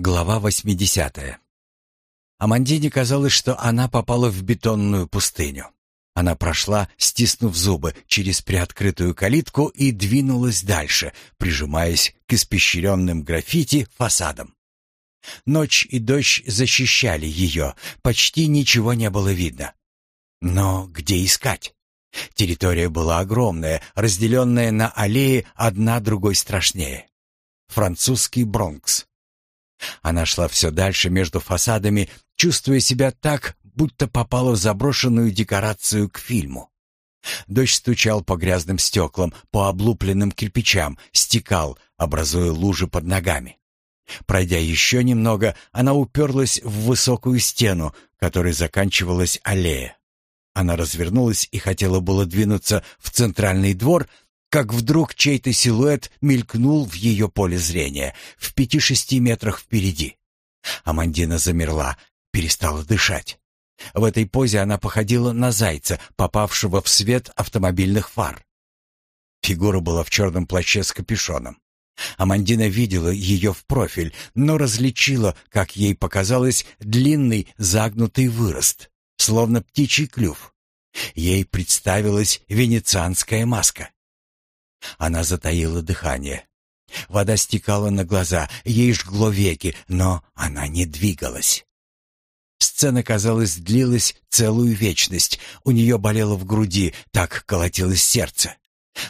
Глава 80. Амандине казалось, что она попала в бетонную пустыню. Она прошла, стиснув зубы, через приоткрытую калитку и двинулась дальше, прижимаясь к испещренным граффити фасадам. Ночь и дождь защищали ее, почти ничего не было видно. Но где искать? Территория была огромная, разделенная на аллеи одна другой страшнее. Французский Бронкс. Она шла все дальше между фасадами, чувствуя себя так, будто попала в заброшенную декорацию к фильму. Дождь стучал по грязным стеклам, по облупленным кирпичам, стекал, образуя лужи под ногами. Пройдя еще немного, она уперлась в высокую стену, которой заканчивалась аллея. Она развернулась и хотела было двинуться в центральный двор, как вдруг чей-то силуэт мелькнул в ее поле зрения, в пяти-шести метрах впереди. Амандина замерла, перестала дышать. В этой позе она походила на зайца, попавшего в свет автомобильных фар. Фигура была в черном плаще с капюшоном. Амандина видела ее в профиль, но различила, как ей показалось, длинный загнутый вырост, словно птичий клюв. Ей представилась венецианская маска. Она затаила дыхание. Вода стекала на глаза, ей жгло веки, но она не двигалась. Сцена, казалось, длилась целую вечность. У нее болело в груди, так колотилось сердце.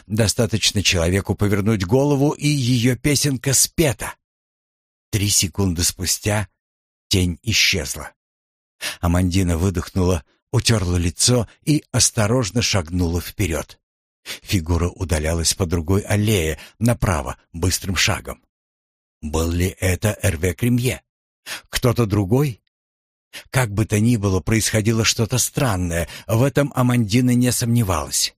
Достаточно человеку повернуть голову, и ее песенка спета. Три секунды спустя тень исчезла. Амандина выдохнула, утерла лицо и осторожно шагнула вперед. Фигура удалялась по другой аллее, направо, быстрым шагом. Был ли это Эрве Кремье? Кто-то другой? Как бы то ни было, происходило что-то странное, в этом Амандина не сомневалась.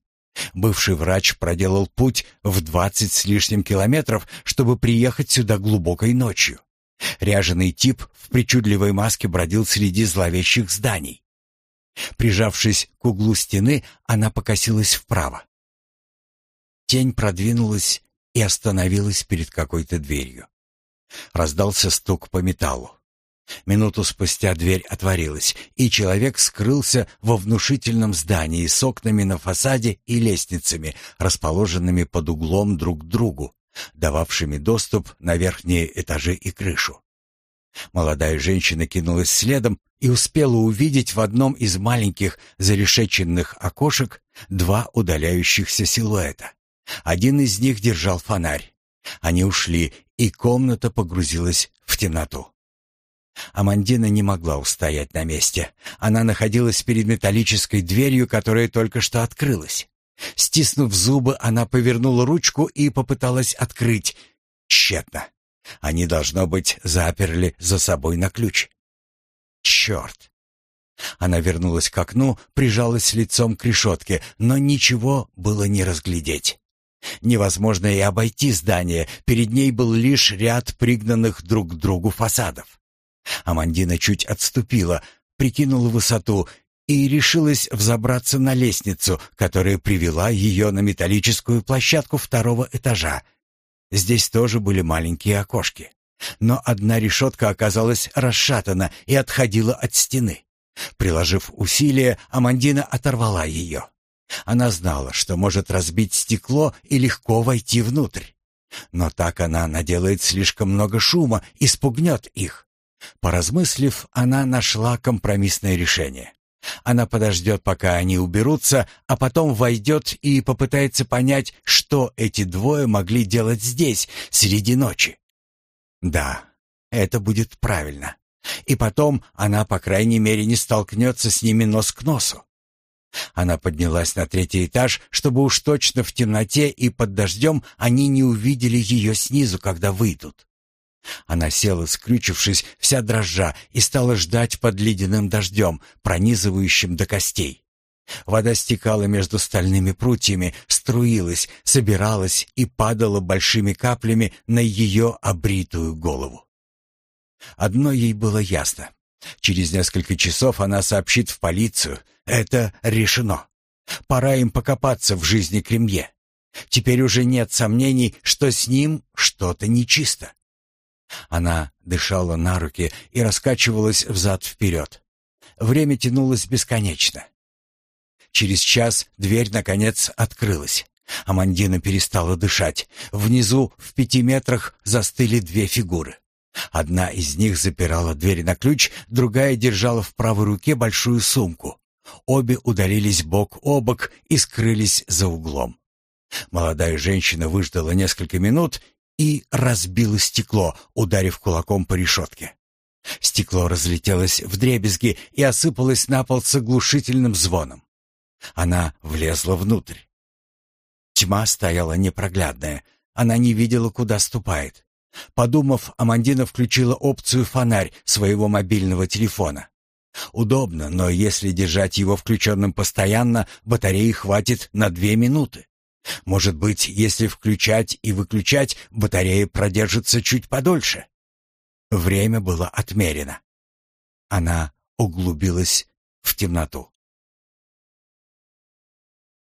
Бывший врач проделал путь в двадцать с лишним километров, чтобы приехать сюда глубокой ночью. Ряженый тип в причудливой маске бродил среди зловещих зданий. Прижавшись к углу стены, она покосилась вправо. Тень продвинулась и остановилась перед какой-то дверью. Раздался стук по металлу. Минуту спустя дверь отворилась, и человек скрылся во внушительном здании с окнами на фасаде и лестницами, расположенными под углом друг к другу, дававшими доступ на верхние этажи и крышу. Молодая женщина кинулась следом и успела увидеть в одном из маленьких зарешеченных окошек два удаляющихся силуэта. Один из них держал фонарь. Они ушли, и комната погрузилась в темноту. Амандина не могла устоять на месте. Она находилась перед металлической дверью, которая только что открылась. Стиснув зубы, она повернула ручку и попыталась открыть. Тщетно. Они, должно быть, заперли за собой на ключ. Черт! Она вернулась к окну, прижалась лицом к решетке, но ничего было не разглядеть. Невозможно и обойти здание, перед ней был лишь ряд пригнанных друг к другу фасадов. Амандина чуть отступила, прикинула высоту и решилась взобраться на лестницу, которая привела ее на металлическую площадку второго этажа. Здесь тоже были маленькие окошки. Но одна решетка оказалась расшатана и отходила от стены. Приложив усилия, Амандина оторвала ее. Она знала, что может разбить стекло и легко войти внутрь. Но так она наделает слишком много шума и спугнет их. Поразмыслив, она нашла компромиссное решение. Она подождет, пока они уберутся, а потом войдет и попытается понять, что эти двое могли делать здесь, среди ночи. Да, это будет правильно. И потом она, по крайней мере, не столкнется с ними нос к носу. Она поднялась на третий этаж, чтобы уж точно в темноте и под дождем они не увидели ее снизу, когда выйдут. Она села, скрючившись, вся дрожа, и стала ждать под ледяным дождем, пронизывающим до костей. Вода стекала между стальными прутьями, струилась, собиралась и падала большими каплями на ее обритую голову. Одно ей было ясно. Через несколько часов она сообщит в полицию. Это решено. Пора им покопаться в жизни Кремье. Теперь уже нет сомнений, что с ним что-то нечисто. Она дышала на руки и раскачивалась взад-вперед. Время тянулось бесконечно. Через час дверь, наконец, открылась. Амандина перестала дышать. Внизу, в пяти метрах, застыли две фигуры. Одна из них запирала дверь на ключ, другая держала в правой руке большую сумку. Обе удалились бок о бок и скрылись за углом. Молодая женщина выждала несколько минут и разбила стекло, ударив кулаком по решетке. Стекло разлетелось в дребезги и осыпалось на пол с оглушительным звоном. Она влезла внутрь. Тьма стояла непроглядная, она не видела, куда ступает. Подумав, Амандина включила опцию «фонарь» своего мобильного телефона. Удобно, но если держать его включенным постоянно, батареи хватит на две минуты. Может быть, если включать и выключать, батарея продержится чуть подольше. Время было отмерено. Она углубилась в темноту.